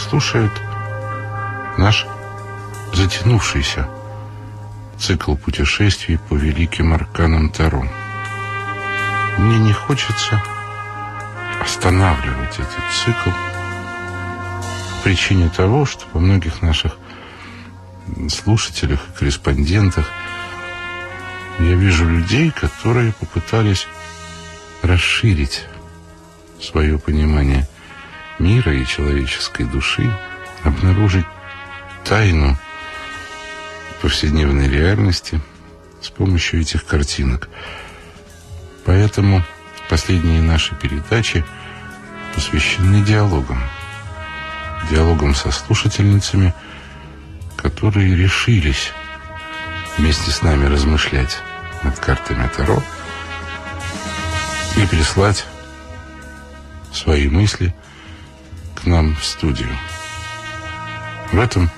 слушает наш затянувшийся цикл путешествий по великим арканам Таро. Мне не хочется останавливать этот цикл по причине того, что во многих наших слушателях и корреспондентах я вижу людей, которые попытались расширить свое понимание мира и человеческой души, обнаружить тайну повседневной реальности с помощью этих картинок. Поэтому последние наши передачи посвящены диалогам. Диалогам со слушательницами, которые решились вместе с нами размышлять над картами Таро и прислать свои мысли нам в студию. В этом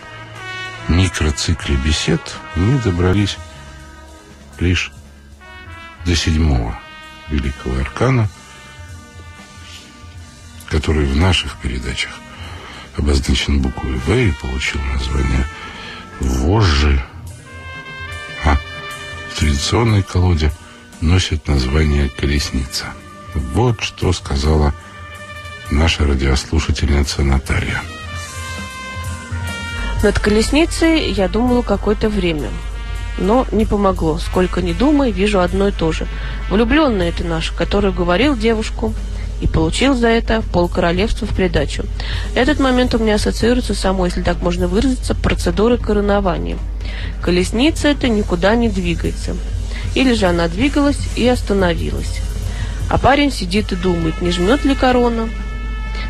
микроцикле бесед мы добрались лишь до седьмого великого аркана, который в наших передачах обозначен буквой «В» и получил название «Вожжи», а в традиционной колоде носит название «Колесница». Вот что сказала наша радиослушательница Наталья. Над колесницей я думала какое-то время. Но не помогло. Сколько ни думай, вижу одно и то же. Влюбленная ты наш, который говорил девушку и получил за это пол королевства в придачу. Этот момент у меня ассоциируется само, если так можно выразиться, процедурой коронования. Колесница эта никуда не двигается. Или же она двигалась и остановилась. А парень сидит и думает, не жмет ли корона,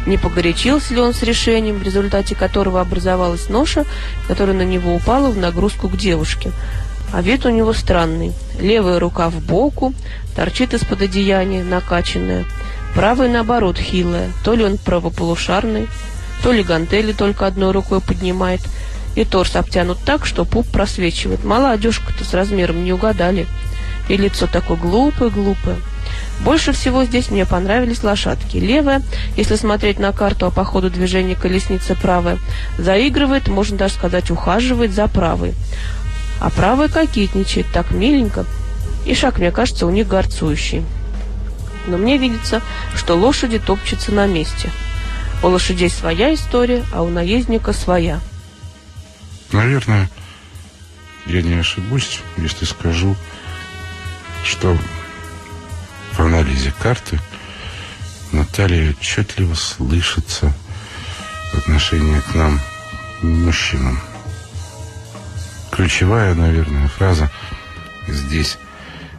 не погорячился ли он с решением, в результате которого образовалась ноша, которая на него упала в нагрузку к девушке. А вид у него странный. Левая рука в боку, торчит из-под одеяния, накачанная. Правая, наоборот, хилая. То ли он правополушарный, то ли гантели только одной рукой поднимает. И торс обтянут так, что пуп просвечивает. Мало одежка-то с размером не угадали. И лицо такое глупое-глупое. Больше всего здесь мне понравились лошадки. Левая, если смотреть на карту, а по ходу движения колесница правая, заигрывает, можно даже сказать, ухаживает за правой. А правая кокетничает так миленько, и шаг, мне кажется, у них горцующий. Но мне видится, что лошади топчутся на месте. У лошадей своя история, а у наездника своя. Наверное, я не ошибусь, если скажу, что в анализе карты Наталья отчетливо слышится отношение к нам, мужчинам. Ключевая, наверное, фраза здесь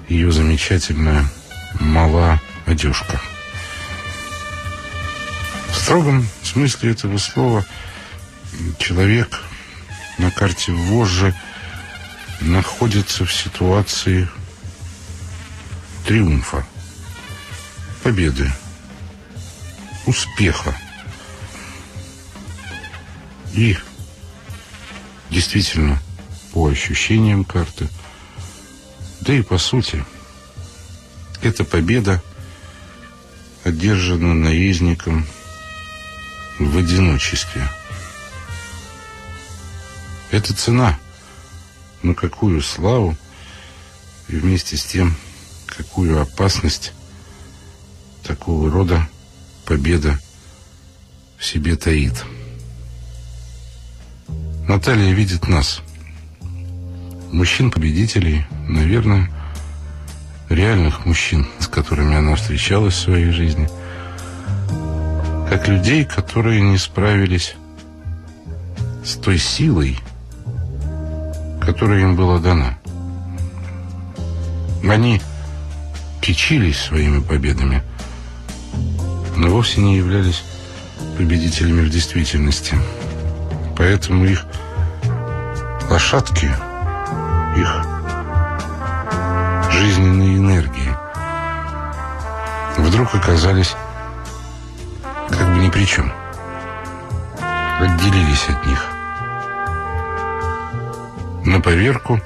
ее замечательная «мала одежка». В строгом смысле этого слова человек на карте вожжи находится в ситуации триумфа победы, успеха. И действительно, по ощущениям карты, да и по сути, эта победа одержана наездником в одиночестве. Это цена, но какую славу и вместе с тем, какую опасность такого рода победа в себе таит. Наталья видит нас, мужчин-победителей, наверное, реальных мужчин, с которыми она встречалась в своей жизни, как людей, которые не справились с той силой, которая им была дана. Они кичились своими победами – но вовсе не являлись победителями в действительности. Поэтому их лошадки, их жизненные энергии вдруг оказались как бы ни при чем. Отделились от них. На поверку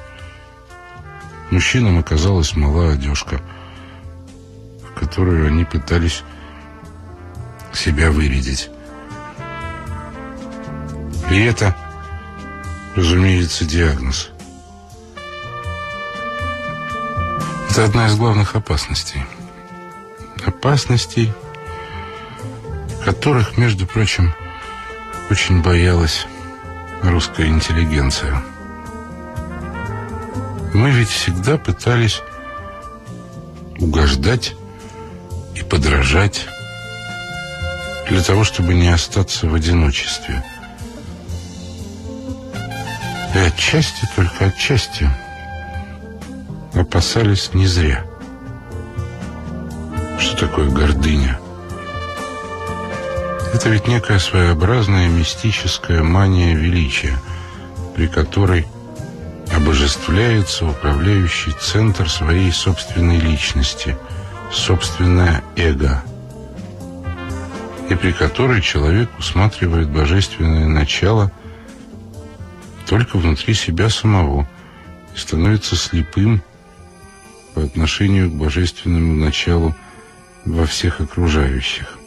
мужчинам оказалась мала одежка, в которую они пытались себя вырядить. И это, разумеется, диагноз. Это одна из главных опасностей. Опасностей, которых, между прочим, очень боялась русская интеллигенция. Мы ведь всегда пытались угождать и подражать для того, чтобы не остаться в одиночестве. И отчасти, только отчасти, опасались не зря. Что такое гордыня? Это ведь некая своеобразная мистическая мания величия, при которой обожествляется управляющий центр своей собственной личности, собственное эго, и при которой человек усматривает божественное начало только внутри себя самого и становится слепым по отношению к божественному началу во всех окружающих.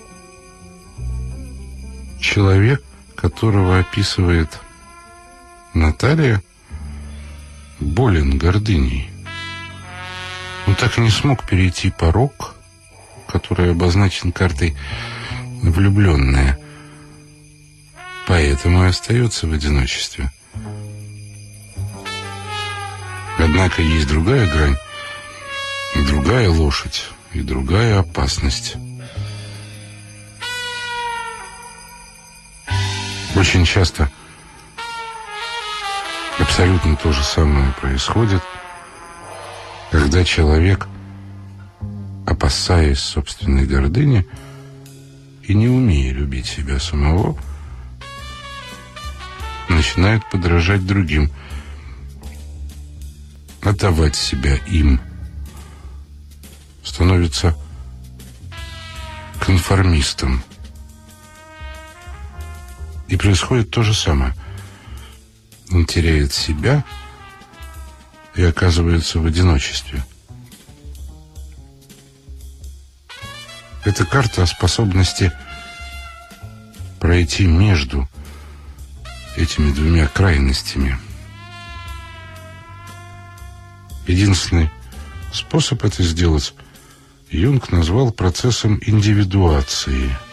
Человек, которого описывает Наталья, болен гордыней. Он так и не смог перейти порог, который обозначен картой «влюбленная», поэтому и остается в одиночестве. Однако есть другая грань, другая лошадь и другая опасность. Очень часто абсолютно то же самое происходит, когда человек, опасаясь собственной гордыни и не умея любить себя самого, начинает подражать другим, отдавать себя им, становится конформистом. И происходит то же самое – он теряет себя и оказывается в одиночестве. Это карта о способности пройти между этими двумя крайностями. Единственный способ это сделать Юнг назвал процессом индивидуации –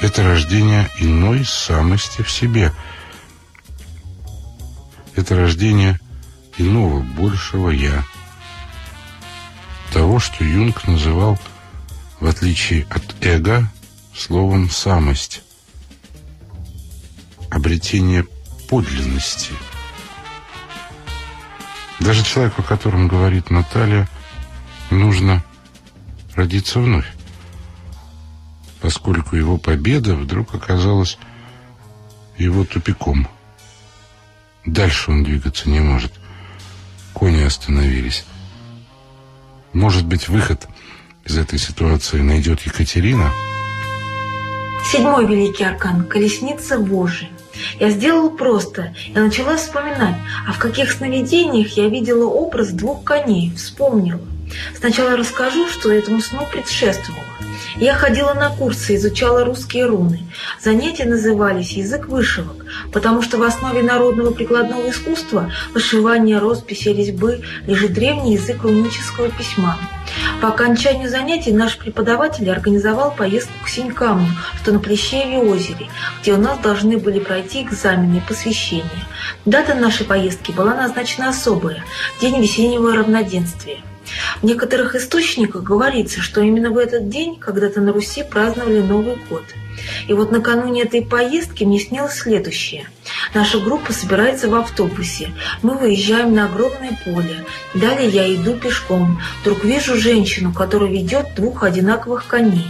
это рождение иной самости в себе. Это рождение иного, большего «я». Того, что Юнг называл, в отличие от эго, словом «самость». Обретение подлинности. Даже человеку, о котором говорит Наталья, нужно родиться вновь поскольку его победа вдруг оказалась его тупиком. Дальше он двигаться не может. Кони остановились. Может быть, выход из этой ситуации найдет Екатерина? Седьмой великий аркан – колесница Божия. Я сделала просто. Я начала вспоминать, а в каких сновидениях я видела образ двух коней. Вспомнила. Сначала расскажу, что этому сну предшествовало. Я ходила на курсы, изучала русские руны. Занятия назывались «Язык вышивок», потому что в основе народного прикладного искусства вышивания, росписи, резьбы лежит древний язык рунического письма. По окончанию занятий наш преподаватель организовал поездку к Синькаму, что на Плещееве озере, где у нас должны были пройти экзамены и посвящения. Дата нашей поездки была назначена особая – День весеннего равноденствия. В некоторых источниках говорится, что именно в этот день когда-то на Руси праздновали Новый год. И вот накануне этой поездки мне снилось следующее. Наша группа собирается в автобусе. Мы выезжаем на огромное поле. Далее я иду пешком. Вдруг вижу женщину, которая ведет двух одинаковых коней.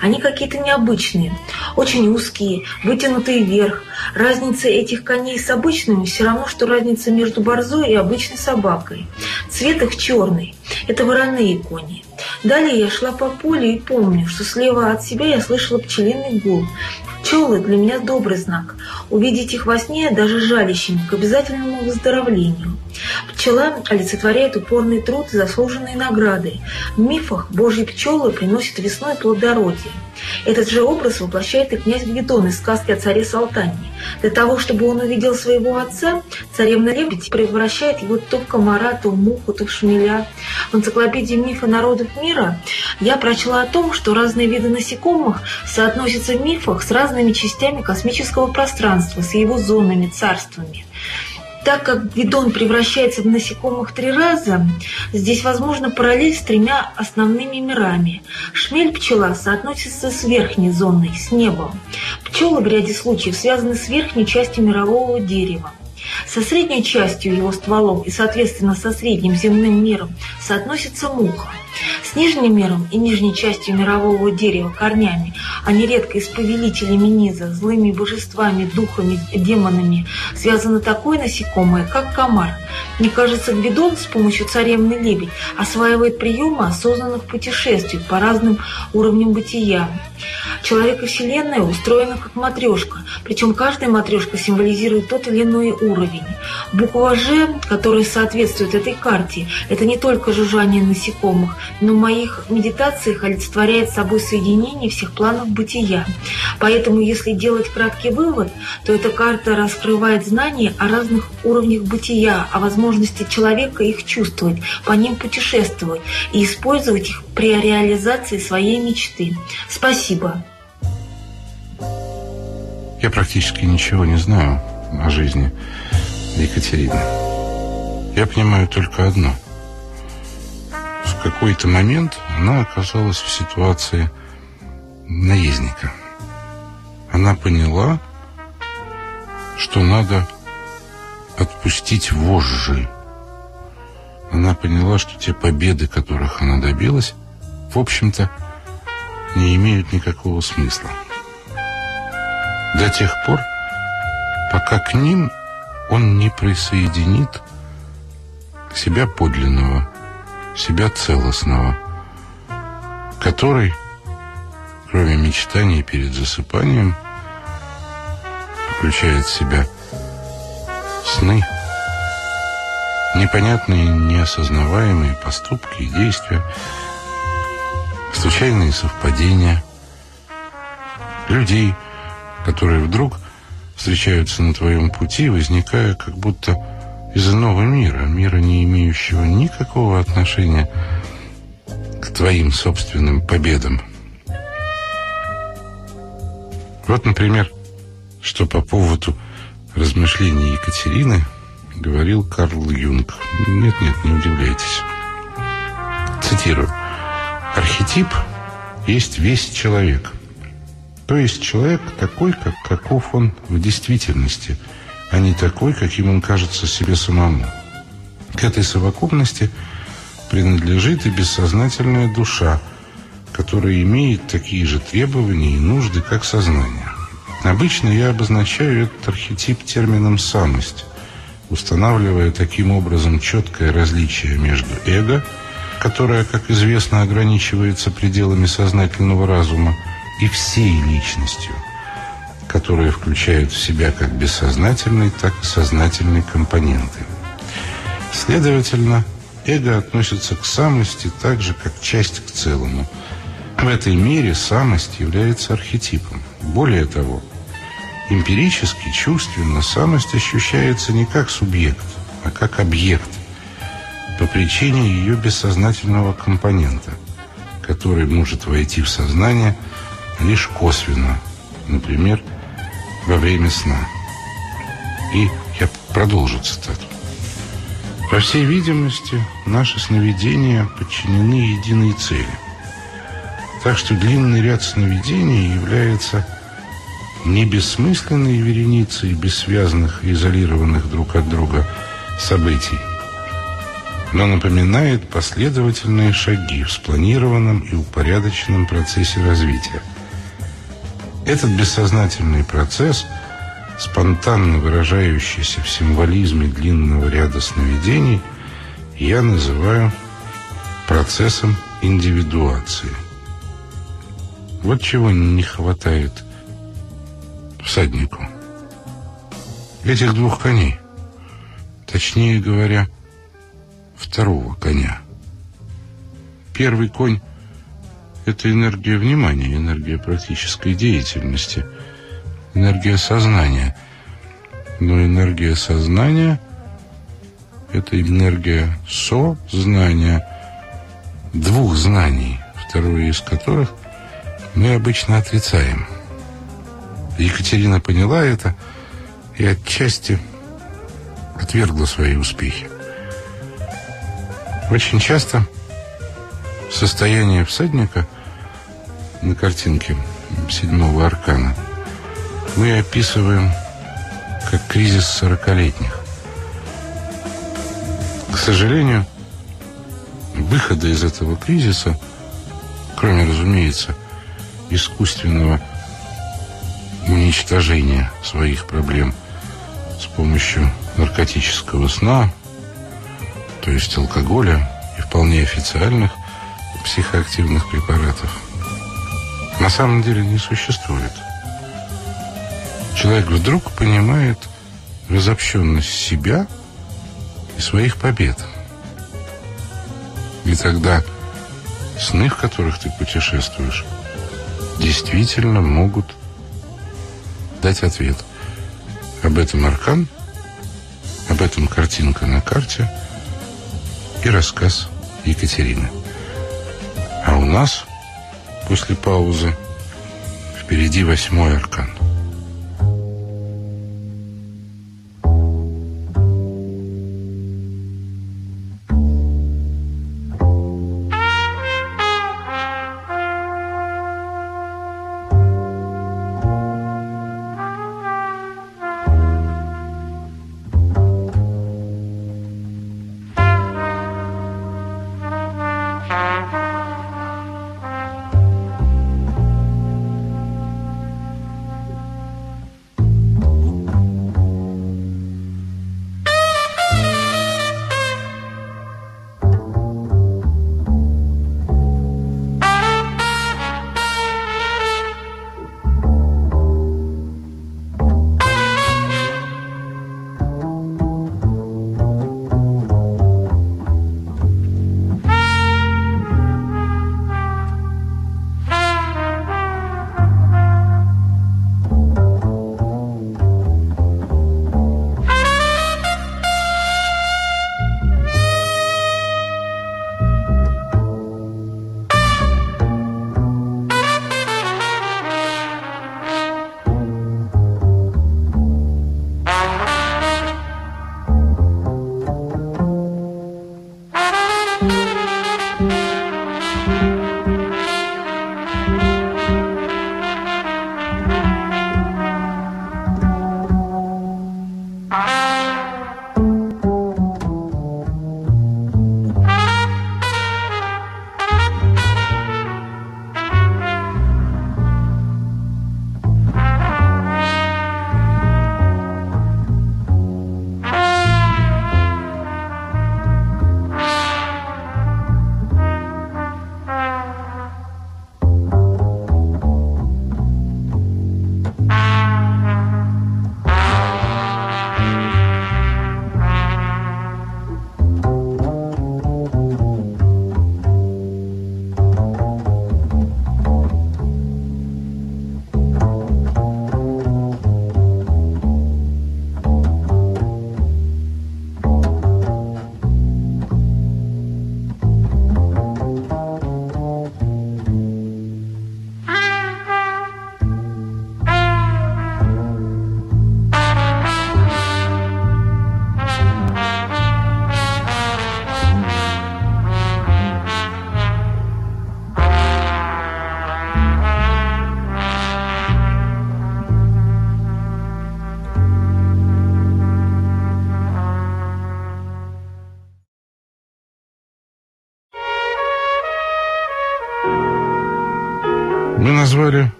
Они какие-то необычные, очень узкие, вытянутые вверх. Разница этих коней с обычными все равно, что разница между борзой и обычной собакой. Цвет их черный. Это вороные кони. Далее я шла по полю и помню, что слева от себя я слышала пчелиный гул. Пчелы для меня добрый знак. Увидеть их во сне даже жалящими к обязательному выздоровлению. Пчела олицетворяет упорный труд и заслуженные награды. В мифах божьи пчелы приносят весной плодородие. Этот же образ воплощает и князь Гвидон из сказки о царе Салтане. Для того, чтобы он увидел своего отца, царевна-лебедь превращает его то в комара, то в муху, то в шмеля. В энциклопедии мифа народов мира я прочла о том, что разные виды насекомых соотносятся в мифах с разными частями космического пространства, с его зонами, царствами. Так как Гвидон превращается в насекомых три раза, здесь возможно параллель с тремя основными мирами. Шмель-пчела соотносится с верхней зоной, с небом. Пчелы в ряде случаев связаны с верхней частью мирового дерева. Со средней частью его стволов и, соответственно, со средним земным миром соотносится муха. С нижним миром и нижней частью мирового дерева корнями, а нередко и с повелителями низа, злыми божествами, духами, демонами, связано такое насекомое, как комар. Мне кажется, Гвидон с помощью царевны лебедь осваивает приемы осознанных путешествий по разным уровням бытия. Человек и Вселенная устроена как матрешка, причем каждая матрешка символизирует тот или иной уровень. Буква «Ж», которая соответствует этой карте, это не только жужжание насекомых, но в моих медитациях олицетворяет собой соединение всех планов бытия. Поэтому, если делать краткий вывод, то эта карта раскрывает знания о разных уровнях бытия, о возможности человека их чувствовать, по ним путешествовать и использовать их при реализации своей мечты. Спасибо. Я практически ничего не знаю о жизни Екатерины. Я понимаю только одно – какой-то момент она оказалась в ситуации наездника. Она поняла, что надо отпустить вожжи. Она поняла, что те победы, которых она добилась, в общем-то, не имеют никакого смысла. До тех пор, пока к ним он не присоединит себя подлинного, себя целостного, который, кроме мечтаний перед засыпанием, включает в себя сны, непонятные, неосознаваемые поступки и действия, случайные совпадения, людей, которые вдруг встречаются на твоем пути, возникая как будто из иного мира, мира, не имеющего никакого отношения к твоим собственным победам. Вот, например, что по поводу размышлений Екатерины говорил Карл Юнг. Нет-нет, не удивляйтесь. Цитирую. «Архетип есть весь человек. То есть человек такой, как, каков он в действительности – а не такой, каким он кажется себе самому. К этой совокупности принадлежит и бессознательная душа, которая имеет такие же требования и нужды, как сознание. Обычно я обозначаю этот архетип термином «самость», устанавливая таким образом четкое различие между эго, которое, как известно, ограничивается пределами сознательного разума, и всей личностью – которые включают в себя как бессознательные, так и сознательные компоненты. Следовательно, эго относится к самости так же, как часть к целому. В этой мере самость является архетипом. Более того, эмпирически, чувственно, самость ощущается не как субъект, а как объект по причине ее бессознательного компонента, который может войти в сознание лишь косвенно, например, во время сна. И я продолжу цитату. По всей видимости, наши сновидения подчинены единой цели. Так что длинный ряд сновидений является не бессмысленной вереницей бессвязных и изолированных друг от друга событий, но напоминает последовательные шаги в спланированном и упорядоченном процессе развития – этот бессознательный процесс, спонтанно выражающийся в символизме длинного ряда сновидений, я называю процессом индивидуации. Вот чего не хватает всаднику. Этих двух коней. точнее говоря, второго коня. Первый конь – это энергия внимания, энергия практической деятельности, энергия сознания. Но энергия сознания – это энергия сознания двух знаний, второе из которых мы обычно отрицаем. Екатерина поняла это и отчасти отвергла свои успехи. Очень часто состояние всадника на картинке седьмого аркана мы описываем как кризис сорокалетних. К сожалению, выхода из этого кризиса, кроме, разумеется, искусственного уничтожения своих проблем с помощью наркотического сна, то есть алкоголя и вполне официальных психоактивных препаратов, на самом деле не существует. Человек вдруг понимает разобщенность себя и своих побед. И тогда сны, в которых ты путешествуешь, действительно могут дать ответ. Об этом аркан, об этом картинка на карте и рассказ Екатерины. А у нас после паузы впереди восьмой аркан.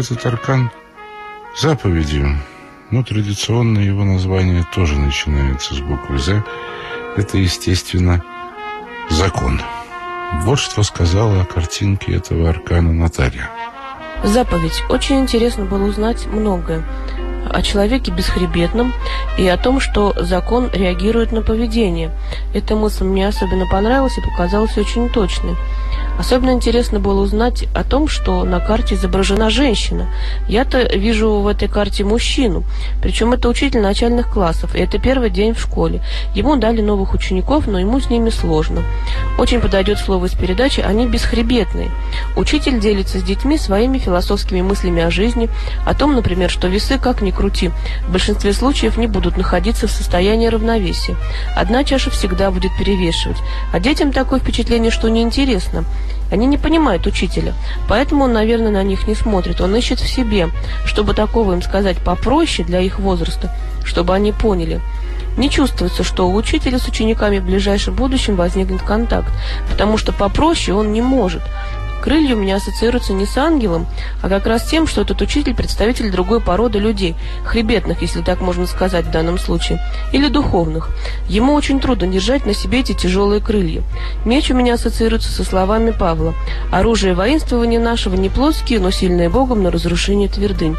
Этот аркан заповедью, но традиционно его название тоже начинается с буквы «З». Это, естественно, закон. Вот что сказала о картинке этого аркана Наталья. Заповедь. Очень интересно было узнать многое. о человеке бесхребетном и о том, что закон реагирует на поведение. Эта мысль мне особенно понравилась и показалась очень точной. Особенно интересно было узнать о том, что на карте изображена женщина. Я-то вижу в этой карте мужчину, причем это учитель начальных классов, и это первый день в школе. Ему дали новых учеников, но ему с ними сложно. Очень подойдет слово из передачи «они бесхребетные». Учитель делится с детьми своими философскими мыслями о жизни, о том, например, что весы, как ни крути, в большинстве случаев не будут находиться в состоянии равновесия. Одна чаша всегда будет перевешивать, а детям такое впечатление, что неинтересно. Они не понимают учителя, поэтому он, наверное, на них не смотрит. Он ищет в себе, чтобы такого им сказать попроще для их возраста, чтобы они поняли. Не чувствуется, что у учителя с учениками в ближайшем будущем возникнет контакт, потому что попроще он не может. Крылья у меня ассоциируются не с ангелом, а как раз тем, что этот учитель представитель другой породы людей, хребетных, если так можно сказать в данном случае, или духовных. Ему очень трудно держать на себе эти тяжелые крылья. Меч у меня ассоциируется со словами Павла. Оружие воинствования нашего не плоские, но сильные Богом на разрушение твердынь.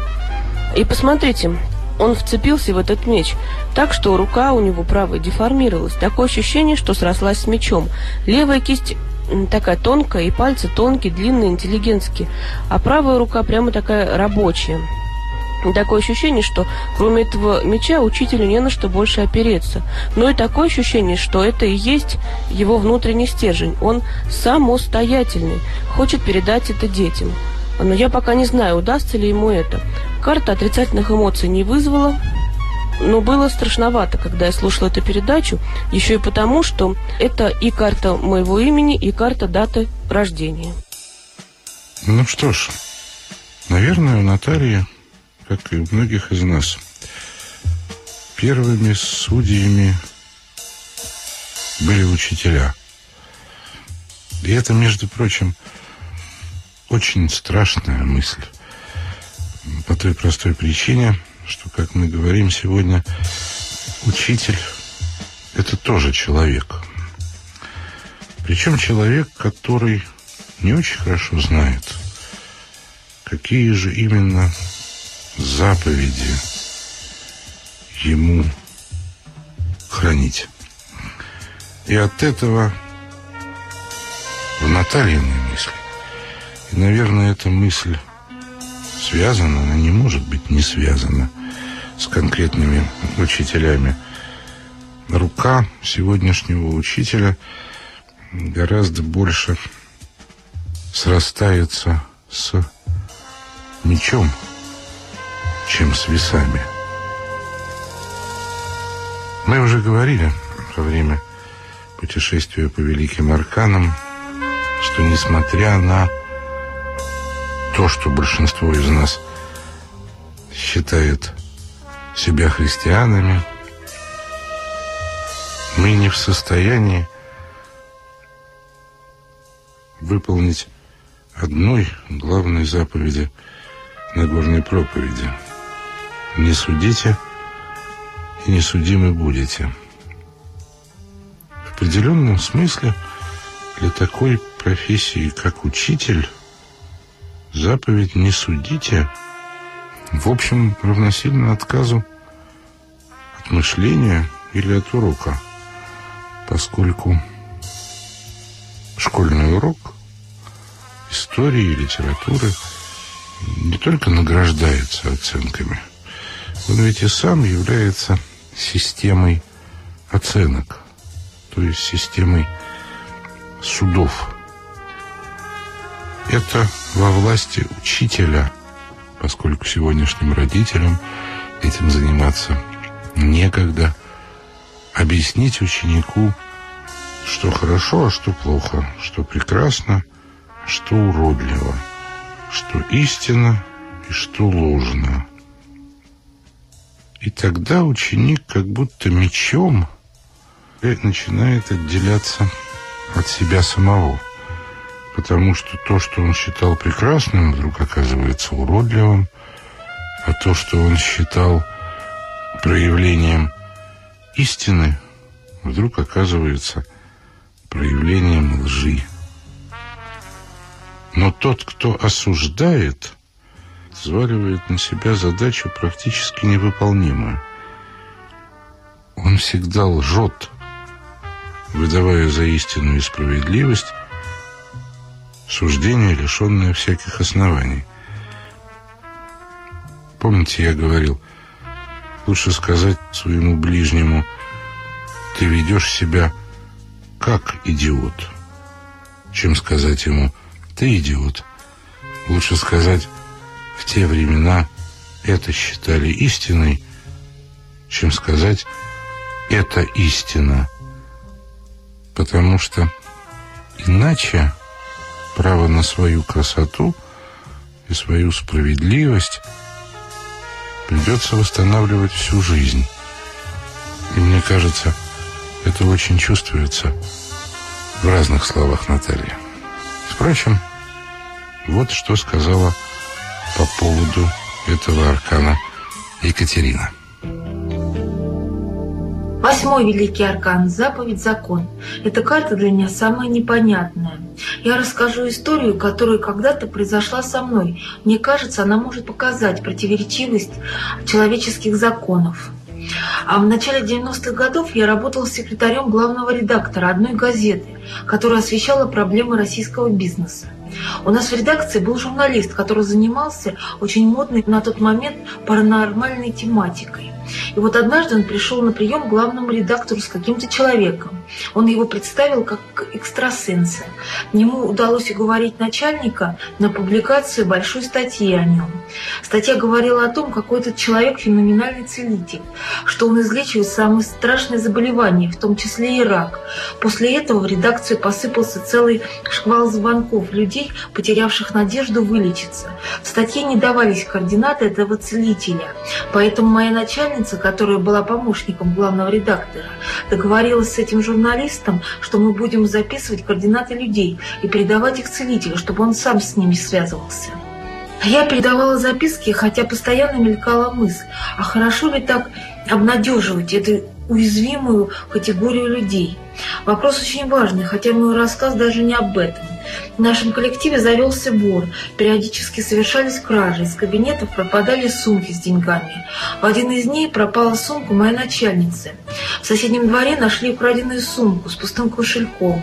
И посмотрите, он вцепился в этот меч, так что рука у него правая деформировалась. Такое ощущение, что срослась с мечом. Левая кисть такая тонкая, и пальцы тонкие, длинные, интеллигентские, а правая рука прямо такая рабочая. Такое ощущение, что кроме этого меча учителю не на что больше опереться. Но и такое ощущение, что это и есть его внутренний стержень. Он самостоятельный, хочет передать это детям. Но я пока не знаю, удастся ли ему это. Карта отрицательных эмоций не вызвала, но было страшновато, когда я слушала эту передачу, еще и потому, что это и карта моего имени, и карта даты рождения. Ну что ж, наверное, у Натальи, как и многих из нас, первыми судьями были учителя. И это, между прочим, очень страшная мысль. По той простой причине – что, как мы говорим сегодня, учитель – это тоже человек. Причем человек, который не очень хорошо знает, какие же именно заповеди ему хранить. И от этого в Натальиной мысли, и, наверное, эта мысль связана, она не может быть не связана с конкретными учителями. Рука сегодняшнего учителя гораздо больше срастается с мечом, чем с весами. Мы уже говорили во время путешествия по Великим Арканам, что несмотря на то, что большинство из нас считает себя христианами, мы не в состоянии выполнить одной главной заповеди Нагорной проповеди. Не судите и не судимы будете. В определенном смысле для такой профессии, как учитель, заповедь «не судите» в общем равносильно отказу от мышления или от урока, поскольку школьный урок истории и литературы не только награждается оценками, он ведь и сам является системой оценок, то есть системой судов – это во власти учителя, поскольку сегодняшним родителям этим заниматься некогда. Объяснить ученику, что хорошо, а что плохо, что прекрасно, что уродливо, что истинно и что ложно. И тогда ученик как будто мечом начинает отделяться от себя самого потому что то, что он считал прекрасным, вдруг оказывается уродливым, а то, что он считал проявлением истины, вдруг оказывается проявлением лжи. Но тот, кто осуждает, взваливает на себя задачу практически невыполнимую. Он всегда лжет, выдавая за истину и справедливость суждение, лишенное всяких оснований. Помните, я говорил, лучше сказать своему ближнему, ты ведешь себя как идиот, чем сказать ему, ты идиот. Лучше сказать, в те времена это считали истиной, чем сказать, это истина. Потому что иначе право на свою красоту и свою справедливость придется восстанавливать всю жизнь. И мне кажется, это очень чувствуется в разных словах Натальи. Впрочем, вот что сказала по поводу этого аркана Екатерина. Восьмой великий аркан – заповедь закон. Эта карта для меня самая непонятная. Я расскажу историю, которая когда-то произошла со мной. Мне кажется, она может показать противоречивость человеческих законов. А в начале 90-х годов я работала секретарем главного редактора одной газеты, которая освещала проблемы российского бизнеса. У нас в редакции был журналист, который занимался очень модной на тот момент паранормальной тематикой. И вот однажды он пришел на прием к главному редактору с каким-то человеком. Он его представил как экстрасенса. Ему удалось уговорить начальника на публикацию большой статьи о нем. Статья говорила о том, какой этот человек феноменальный целитель, что он излечивает самые страшные заболевания, в том числе и рак. После этого в редакцию посыпался целый шквал звонков людей, потерявших надежду вылечиться. В статье не давались координаты этого целителя, поэтому моя начальница, которая была помощником главного редактора, договорилась с этим журналистом, что мы будем записывать координаты людей и передавать их целителю, чтобы он сам с ними связывался. Я передавала записки, хотя постоянно мелькала мысль, а хорошо ли так обнадеживать эту уязвимую категорию людей? Вопрос очень важный, хотя мой рассказ даже не об этом. В нашем коллективе завелся бор. Периодически совершались кражи. Из кабинетов пропадали сумки с деньгами. В один из дней пропала сумка моей начальницы. В соседнем дворе нашли украденную сумку с пустым кошельком.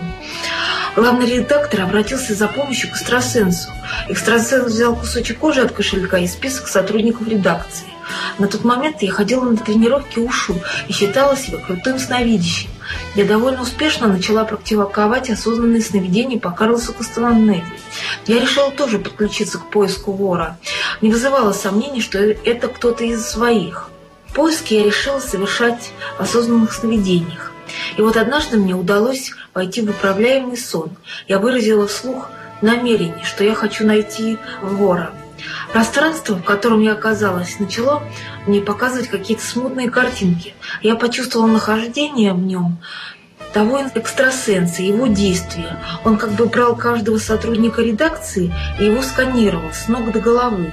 Главный редактор обратился за помощью к экстрасенсу. Экстрасенс взял кусочек кожи от кошелька и список сотрудников редакции. На тот момент я ходила на тренировки УШУ и считала себя крутым сновидящим. Я довольно успешно начала практиковать осознанные сновидения по Карлосу Кастананелли. Я решила тоже подключиться к поиску вора. Не вызывало сомнений, что это кто-то из своих. Поиски я решила совершать в осознанных сновидениях. И вот однажды мне удалось войти в управляемый сон. Я выразила вслух намерение, что я хочу найти вора. Пространство, в котором я оказалась, начало мне показывать какие-то смутные картинки. Я почувствовала нахождение в нем того экстрасенса, его действия. Он как бы брал каждого сотрудника редакции и его сканировал с ног до головы.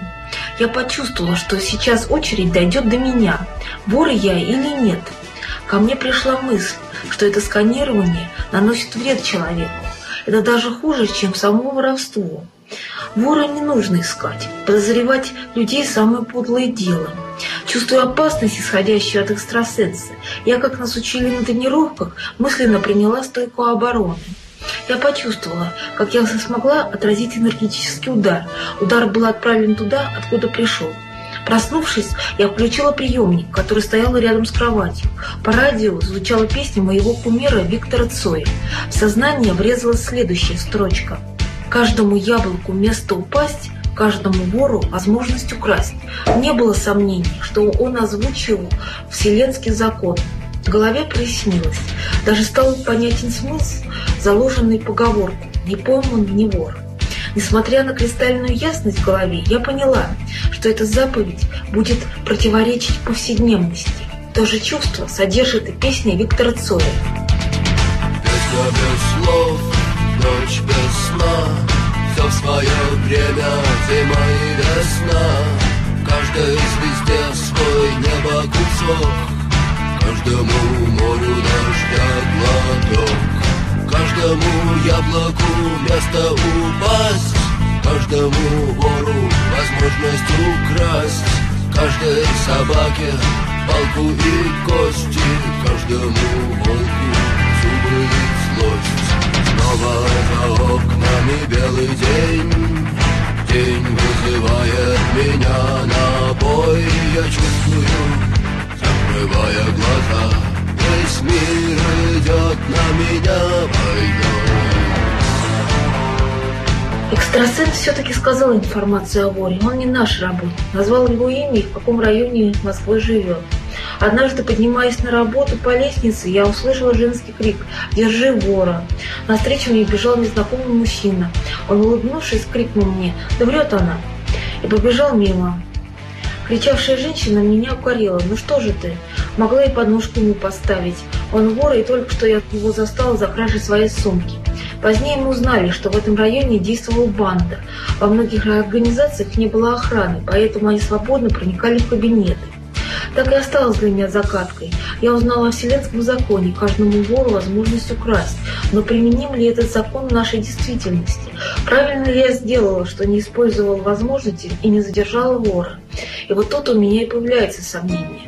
Я почувствовала, что сейчас очередь дойдет до меня, вор я или нет. Ко мне пришла мысль, что это сканирование наносит вред человеку. Это даже хуже, чем само воровство. Вора не нужно искать. Подозревать людей – самое подлое дело. Чувствуя опасность, исходящую от экстрасенса, я, как нас учили на тренировках, мысленно приняла стойку обороны. Я почувствовала, как я смогла отразить энергетический удар. Удар был отправлен туда, откуда пришел. Проснувшись, я включила приемник, который стоял рядом с кроватью. По радио звучала песня моего кумира Виктора Цоя. В сознание врезалась следующая строчка – Каждому яблоку место упасть, каждому вору возможность украсть. Не было сомнений, что он озвучил вселенский закон. В голове прояснилось. Даже стал понятен смысл, заложенный поговорку «не пойман, не вор». Несмотря на кристальную ясность в голове, я поняла, что эта заповедь будет противоречить повседневности. То же чувство содержит и песня Виктора Цоя. Без без сна. Все в свое время, зима и весна Каждой звезде свой небо кусок Каждому морю дождя глоток. Каждому яблоку место упасть. Каждому вору возможность украсть. Каждой собаке палку и кости. Каждому волку зубы и злость Снова за окнами белый день День вызывает меня на бой Я чувствую, закрывая глаза Весь мир идет на меня войной Экстрасенс все-таки сказал информацию о воре. Он не наш работник. Назвал его имя и в каком районе Москвы живет. Однажды, поднимаясь на работу по лестнице, я услышала женский крик «Держи вора!». Навстречу мне бежал незнакомый мужчина. Он, улыбнувшись, крикнул мне «Да врет она!» и побежал мимо. Кричавшая женщина меня укорила. «Ну что же ты? Могла и подножку ему поставить. Он вор, и только что я его застала за кражей своей сумки». Позднее мы узнали, что в этом районе действовала банда. Во многих организациях не было охраны, поэтому они свободно проникали в кабинеты. Так и осталось для меня загадкой. Я узнала о вселенском законе, каждому вору возможность украсть. Но применим ли этот закон в нашей действительности? Правильно ли я сделала, что не использовала возможности и не задержала вора? И вот тут у меня и появляется сомнение.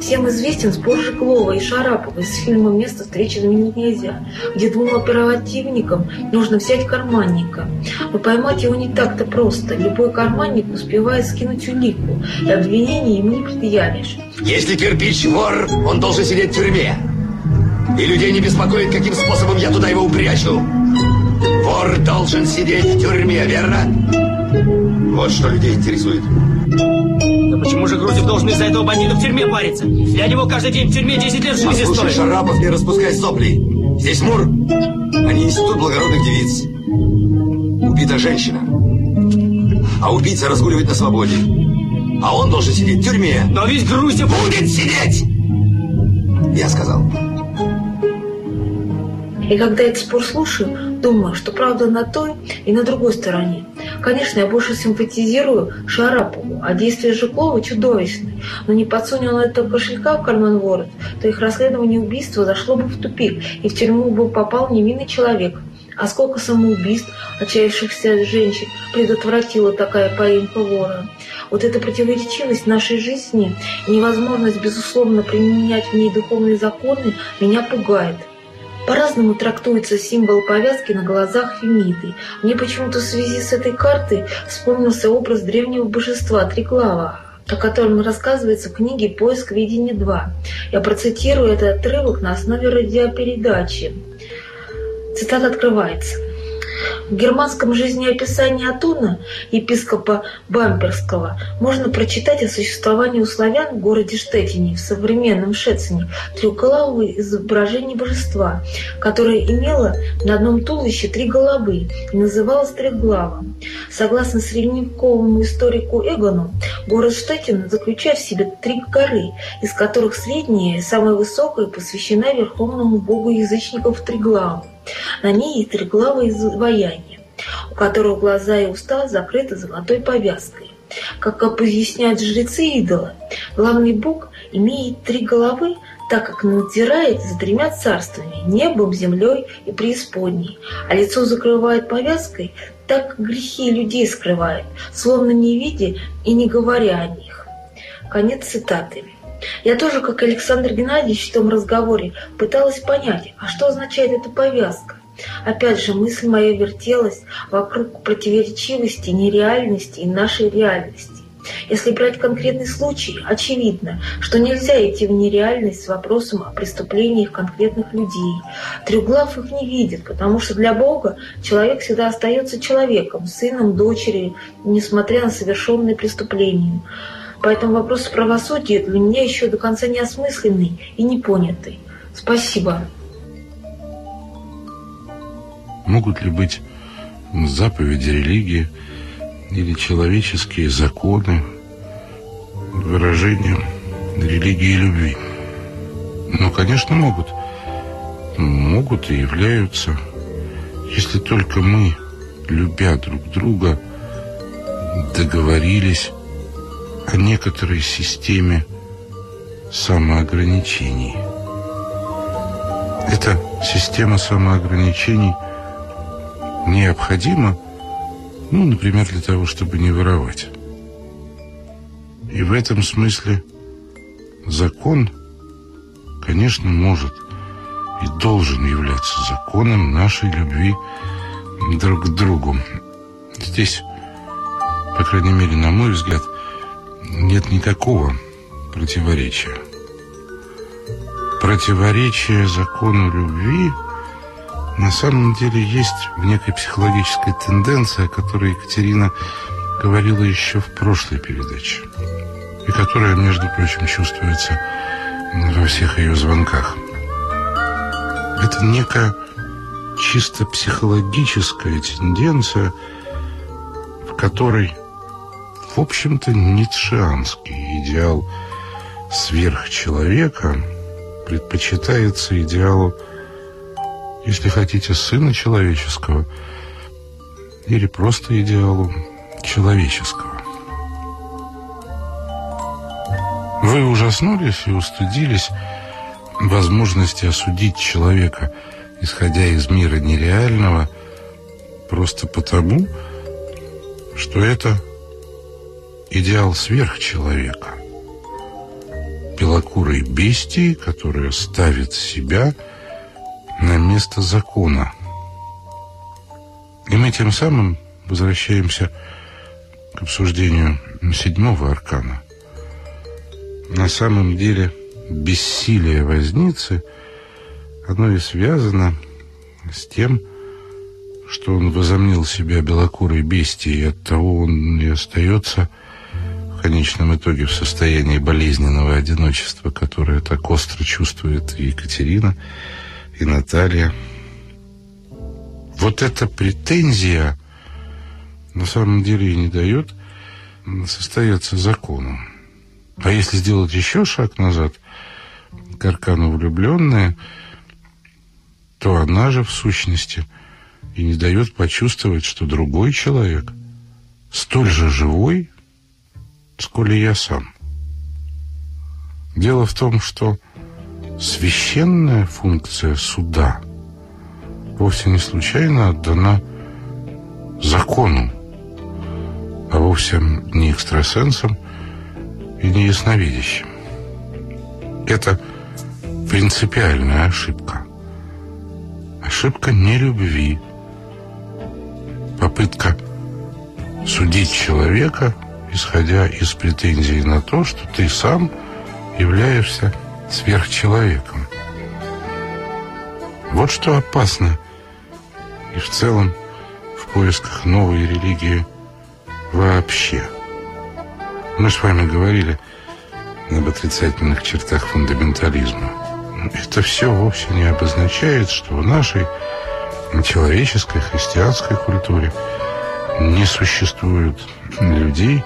Всем известен спор Жиглова и Шарапова из фильма «Место встречи заменить нельзя», где двум оперативникам нужно взять карманника. Но поймать его не так-то просто. Любой карманник успевает скинуть улику, и обвинение ему не предъявишь. Если кирпич вор, он должен сидеть в тюрьме. И людей не беспокоит, каким способом я туда его упрячу. Вор должен сидеть в тюрьме, верно? Вот что людей интересует. Да почему же Грузев должен из-за этого бандита в тюрьме париться? Для него каждый день в тюрьме 10 лет жизни Послушай, стоит. Шарапов, не распускай сопли. Здесь Мур, а не институт благородных девиц. Убита женщина. А убийца разгуливает на свободе. А он должен сидеть в тюрьме. Но ведь Грузев... Будет сидеть! Я сказал. И когда этот спор слушаю, думаю, что правда на той и на другой стороне. Конечно, я больше симпатизирую Шарапову, а действия Жуклова чудовищны. Но не подсунь он этого кошелька в карман ворот, то их расследование убийства зашло бы в тупик, и в тюрьму бы попал невинный человек. А сколько самоубийств, отчаявшихся женщин, предотвратила такая поимка вора? Вот эта противоречивость нашей жизни невозможность, безусловно, применять в ней духовные законы меня пугает. По-разному трактуется символ повязки на глазах Фемиды. Мне почему-то в связи с этой картой вспомнился образ древнего божества Триглава, о котором рассказывается в книге «Поиск видения 2». Я процитирую этот отрывок на основе радиопередачи. Цитата открывается. В германском жизнеописании Атуна, епископа Бамперского, можно прочитать о существовании у славян в городе Штетине, в современном Шецине, трехголового изображения божества, которое имело на одном туловище три головы и называлось Трехглавом. Согласно средневековому историку Эгону, город Штетин заключает в себе три горы, из которых средняя, самая высокая, посвящена верховному богу язычников Триглаву. На ней есть треглавое изваяние, у которого глаза и уста закрыты золотой повязкой. Как объясняют жрецы идола, главный бог имеет три головы, так как надзирает за тремя царствами – небом, землей и преисподней, а лицо закрывает повязкой, так как грехи людей скрывает, словно не видя и не говоря о них. Конец цитаты. Я тоже, как Александр Геннадьевич в том разговоре, пыталась понять, а что означает эта повязка. Опять же, мысль моя вертелась вокруг противоречивости, нереальности и нашей реальности. Если брать конкретный случай, очевидно, что нельзя идти в нереальность с вопросом о преступлениях конкретных людей. Трехглав их не видит, потому что для Бога человек всегда остается человеком, сыном, дочерью, несмотря на совершенные преступления. Поэтому вопрос правосудия для меня еще до конца не осмысленный и непонятый. Спасибо. Могут ли быть заповеди религии или человеческие законы выражением религии и любви? Ну, конечно, могут. Могут и являются. Если только мы, любя друг друга, договорились о некоторой системе самоограничений. Эта система самоограничений необходима, ну, например, для того, чтобы не воровать. И в этом смысле закон, конечно, может и должен являться законом нашей любви друг к другу. Здесь, по крайней мере, на мой взгляд, нет никакого противоречия. Противоречие закону любви на самом деле есть в некой психологической тенденции, о которой Екатерина говорила еще в прошлой передаче. И которая, между прочим, чувствуется во всех ее звонках. Это некая чисто психологическая тенденция, в которой, в общем-то, ницшеанский идеал сверхчеловека предпочитается идеалу, если хотите, сына человеческого или просто идеалу человеческого. Вы ужаснулись и устыдились возможности осудить человека, исходя из мира нереального, просто потому, что это идеал сверхчеловека. Белокурой бестии, которая ставит себя на место закона. И мы тем самым возвращаемся к обсуждению седьмого аркана. На самом деле бессилие возницы, оно и связано с тем, что он возомнил себя белокурой бестией, и оттого он и остается в конечном итоге в состоянии болезненного одиночества, которое так остро чувствует и Екатерина, и Наталья. Вот эта претензия на самом деле и не дает состояться закону. А если сделать еще шаг назад, к аркану влюбленная, то она же в сущности и не дает почувствовать, что другой человек столь же живой, сколь и я сам. Дело в том, что священная функция суда вовсе не случайно отдана закону, а вовсе не экстрасенсам и не ясновидящим. Это принципиальная ошибка. Ошибка нелюбви. Попытка судить человека, исходя из претензий на то, что ты сам являешься сверхчеловеком. Вот что опасно и в целом в поисках новой религии вообще. Мы с вами говорили об отрицательных чертах фундаментализма. Это все вовсе не обозначает, что в нашей человеческой христианской культуре не существует людей,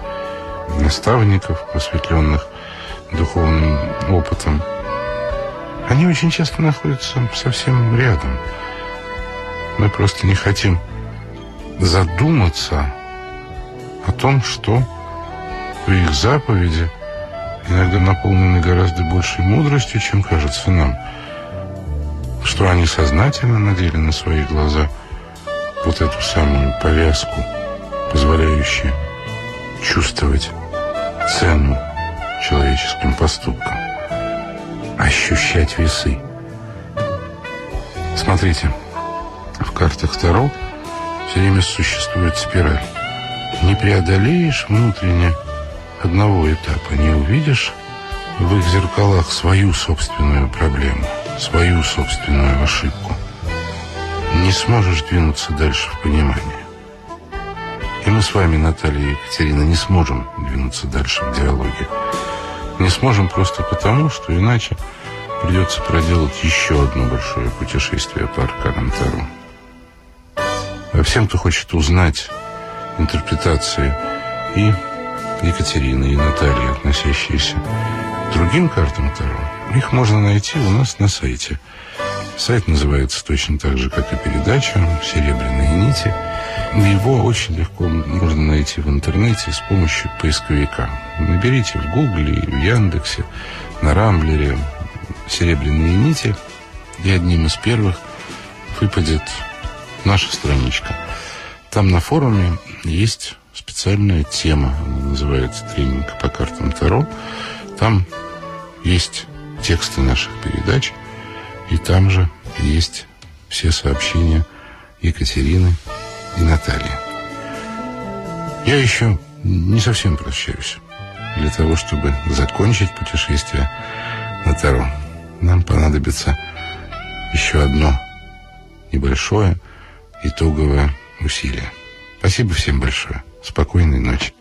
наставников, просветленных духовным опытом. Они очень часто находятся совсем рядом. Мы просто не хотим задуматься о том, что их заповеди иногда наполнены гораздо большей мудростью, чем кажется нам. Что они сознательно надели на свои глаза вот эту самую повязку, позволяющую чувствовать цену человеческим поступкам, ощущать весы. Смотрите, в картах Таро все время существует спираль. Не преодолеешь внутренне одного этапа, не увидишь в их зеркалах свою собственную проблему, свою собственную ошибку. Не сможешь двинуться дальше в понимание. Мы с вами, Наталья и Екатерина, не сможем двинуться дальше в диалоге. Не сможем просто потому, что иначе придется проделать еще одно большое путешествие по арканам Таро. А всем, кто хочет узнать интерпретации и Екатерины и Натальи, относящиеся к другим картам Таро, их можно найти у нас на сайте. Сайт называется точно так же, как и передача «Серебряные нити». Его очень легко можно найти в интернете с помощью поисковика. Наберите в Гугле, в Яндексе, на Рамблере «Серебряные нити», и одним из первых выпадет наша страничка. Там на форуме есть специальная тема. Она называется «Тренинг по картам Таро». Там есть тексты наших передач, и там же есть все сообщения Екатерины и Натальи. Я еще не совсем прощаюсь. Для того, чтобы закончить путешествие на Таро, нам понадобится еще одно небольшое итоговое усилие. Спасибо всем большое. Спокойной ночи.